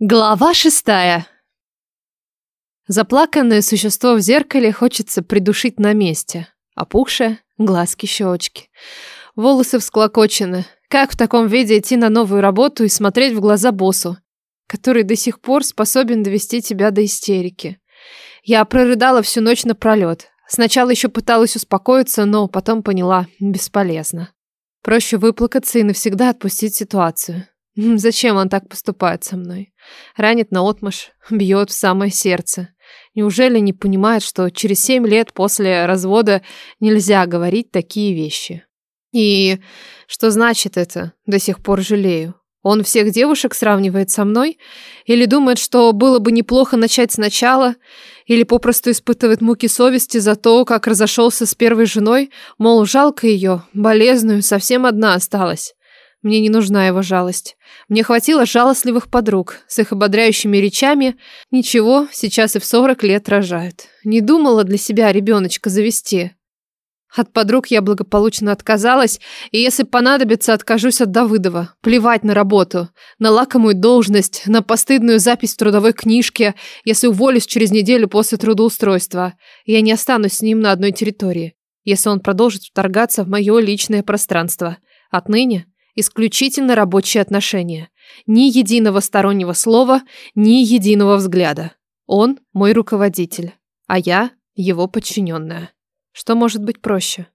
Глава шестая. Заплаканное существо в зеркале хочется придушить на месте. Опухшие, глазки, щечки. Волосы всклокочены. Как в таком виде идти на новую работу и смотреть в глаза боссу, который до сих пор способен довести тебя до истерики? Я прорыдала всю ночь напролет. Сначала еще пыталась успокоиться, но потом поняла – бесполезно. Проще выплакаться и навсегда отпустить ситуацию. Зачем он так поступает со мной? Ранит наотмашь, бьет в самое сердце. Неужели не понимает, что через семь лет после развода нельзя говорить такие вещи? И что значит это? До сих пор жалею. Он всех девушек сравнивает со мной? Или думает, что было бы неплохо начать сначала? Или попросту испытывает муки совести за то, как разошелся с первой женой? Мол, жалко ее, болезную, совсем одна осталась. Мне не нужна его жалость. Мне хватило жалостливых подруг с их ободряющими речами. Ничего, сейчас и в 40 лет рожают. Не думала для себя ребеночка завести. От подруг я благополучно отказалась, и если понадобится, откажусь от Давыдова. Плевать на работу, на лакомую должность, на постыдную запись в трудовой книжке, если уволюсь через неделю после трудоустройства. Я не останусь с ним на одной территории, если он продолжит вторгаться в мое личное пространство. Отныне исключительно рабочие отношения. Ни единого стороннего слова, ни единого взгляда. Он мой руководитель, а я его подчиненная. Что может быть проще?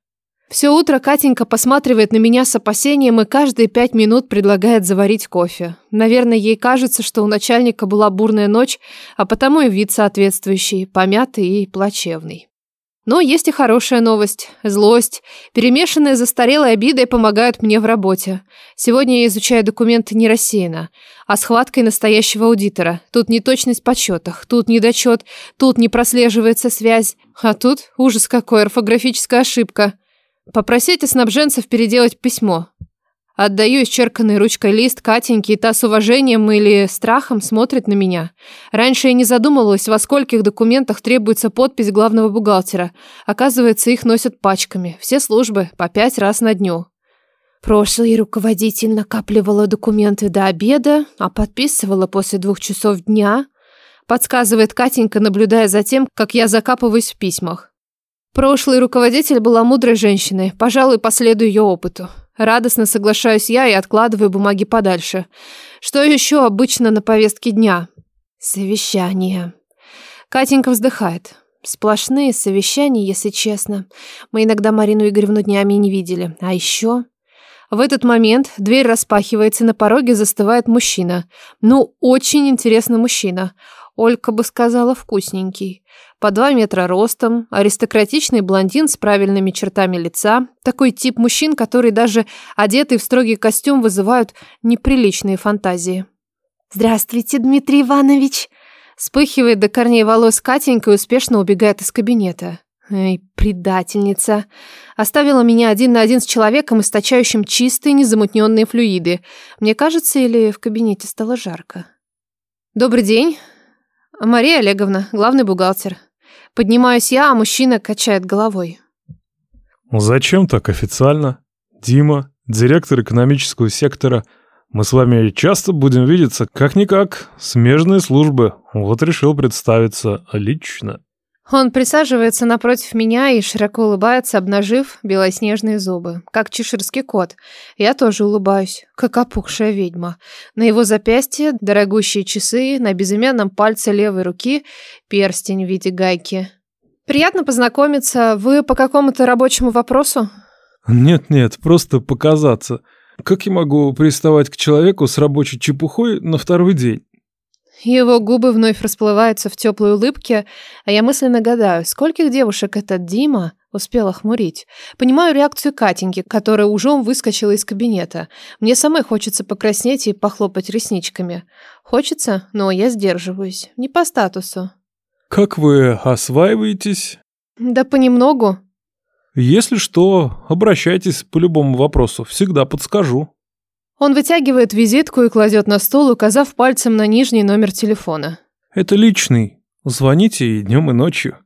Все утро Катенька посматривает на меня с опасением и каждые пять минут предлагает заварить кофе. Наверное, ей кажется, что у начальника была бурная ночь, а потому и вид соответствующий, помятый и плачевный. Но есть и хорошая новость. Злость, перемешанная застарелой обидой, помогают мне в работе. Сегодня я изучаю документы не рассеянно, а с хваткой настоящего аудитора. Тут неточность в подсчетах, тут недочет, тут не прослеживается связь, а тут ужас какой, орфографическая ошибка. Попросите снабженцев переделать письмо. Отдаю исчерканный ручкой лист Катеньке, и та с уважением или страхом смотрит на меня. Раньше я не задумывалась, во скольких документах требуется подпись главного бухгалтера. Оказывается, их носят пачками. Все службы по пять раз на дню. Прошлый руководитель накапливала документы до обеда, а подписывала после двух часов дня. Подсказывает Катенька, наблюдая за тем, как я закапываюсь в письмах. Прошлый руководитель была мудрой женщиной, пожалуй, последую ее опыту. Радостно соглашаюсь я и откладываю бумаги подальше. Что еще обычно на повестке дня? Совещание. Катенька вздыхает. Сплошные совещания, если честно. Мы иногда Марину Игоревну днями не видели. А еще... В этот момент дверь распахивается, на пороге застывает мужчина. Ну, очень интересный мужчина. Олька бы сказала вкусненький по два метра ростом, аристократичный блондин с правильными чертами лица, такой тип мужчин, которые даже одетые в строгий костюм вызывают неприличные фантазии. «Здравствуйте, Дмитрий Иванович!» Вспыхивает до корней волос Катенька и успешно убегает из кабинета. Эй, предательница. Оставила меня один на один с человеком, источающим чистые, незамутненные флюиды. Мне кажется, или в кабинете стало жарко. Добрый день. Мария Олеговна, главный бухгалтер. Поднимаюсь я, а мужчина качает головой. Зачем так официально? Дима, директор экономического сектора. Мы с вами часто будем видеться, как-никак, смежные службы. Вот решил представиться лично. Он присаживается напротив меня и широко улыбается, обнажив белоснежные зубы, как чеширский кот. Я тоже улыбаюсь, как опухшая ведьма. На его запястье дорогущие часы, на безымянном пальце левой руки перстень в виде гайки. Приятно познакомиться. Вы по какому-то рабочему вопросу? Нет-нет, просто показаться. Как я могу приставать к человеку с рабочей чепухой на второй день? Его губы вновь расплываются в теплой улыбке, а я мысленно гадаю, скольких девушек этот Дима успел охмурить. Понимаю реакцию Катеньки, которая ужом выскочила из кабинета. Мне самой хочется покраснеть и похлопать ресничками. Хочется, но я сдерживаюсь. Не по статусу. Как вы осваиваетесь? Да понемногу. Если что, обращайтесь по любому вопросу, всегда подскажу. Он вытягивает визитку и кладет на стол, указав пальцем на нижний номер телефона. Это личный. Звоните и днем, и ночью.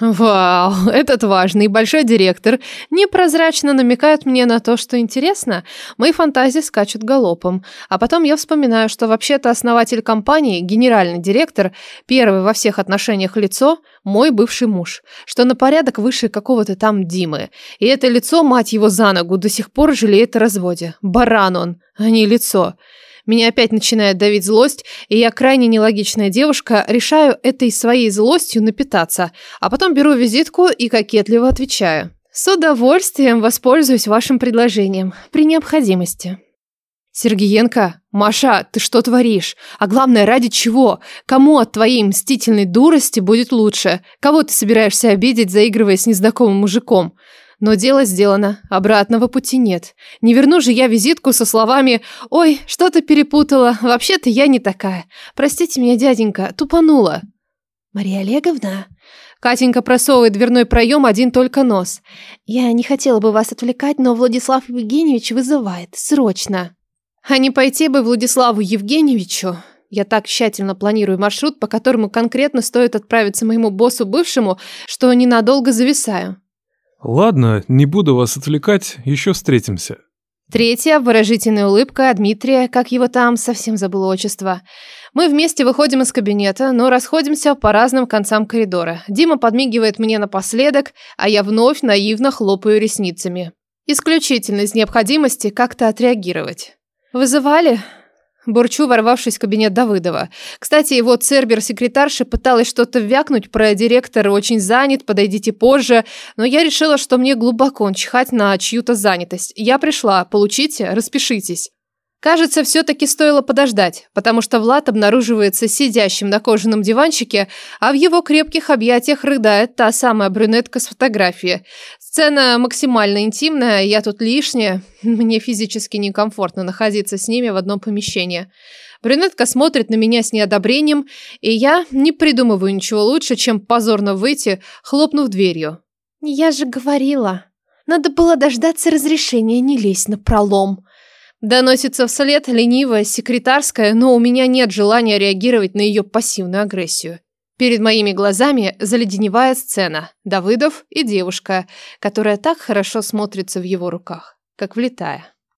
Вау, этот важный большой директор непрозрачно намекает мне на то, что интересно. Мои фантазии скачут галопом. А потом я вспоминаю, что вообще-то основатель компании, генеральный директор, первый во всех отношениях лицо, мой бывший муж. Что на порядок выше какого-то там Димы. И это лицо, мать его за ногу, до сих пор жалеет о разводе. Баран он, а не лицо. Меня опять начинает давить злость, и я крайне нелогичная девушка, решаю этой своей злостью напитаться, а потом беру визитку и кокетливо отвечаю. С удовольствием воспользуюсь вашим предложением при необходимости. Сергеенко, Маша, ты что творишь? А главное, ради чего? Кому от твоей мстительной дурости будет лучше? Кого ты собираешься обидеть, заигрывая с незнакомым мужиком? Но дело сделано, обратного пути нет. Не верну же я визитку со словами «Ой, что-то перепутала, вообще-то я не такая. Простите меня, дяденька, тупанула». «Мария Олеговна?» Катенька просовывает дверной проем один только нос. «Я не хотела бы вас отвлекать, но Владислав Евгеньевич вызывает. Срочно!» «А не пойти бы Владиславу Евгеньевичу?» Я так тщательно планирую маршрут, по которому конкретно стоит отправиться моему боссу бывшему, что ненадолго зависаю. Ладно, не буду вас отвлекать, еще встретимся. Третья выразительная улыбка Дмитрия, как его там, совсем забыл отчество. Мы вместе выходим из кабинета, но расходимся по разным концам коридора. Дима подмигивает мне напоследок, а я вновь наивно хлопаю ресницами. Исключительно из необходимости как-то отреагировать. «Вызывали?» Бурчу, ворвавшись в кабинет Давыдова. Кстати, его цербер-секретарша пыталась что-то вякнуть про директора очень занят, подойдите позже, но я решила, что мне глубоко чихать на чью-то занятость. Я пришла, получите, распишитесь. Кажется, все-таки стоило подождать, потому что Влад обнаруживается сидящим на кожаном диванчике, а в его крепких объятиях рыдает та самая брюнетка с фотографии. Сцена максимально интимная, я тут лишняя, мне физически некомфортно находиться с ними в одном помещении. Брюнетка смотрит на меня с неодобрением, и я не придумываю ничего лучше, чем позорно выйти, хлопнув дверью. «Я же говорила, надо было дождаться разрешения, не лезть на пролом», Доносится вслед ленивая, секретарская, но у меня нет желания реагировать на ее пассивную агрессию. Перед моими глазами заледеневая сцена. Давыдов и девушка, которая так хорошо смотрится в его руках, как влетая.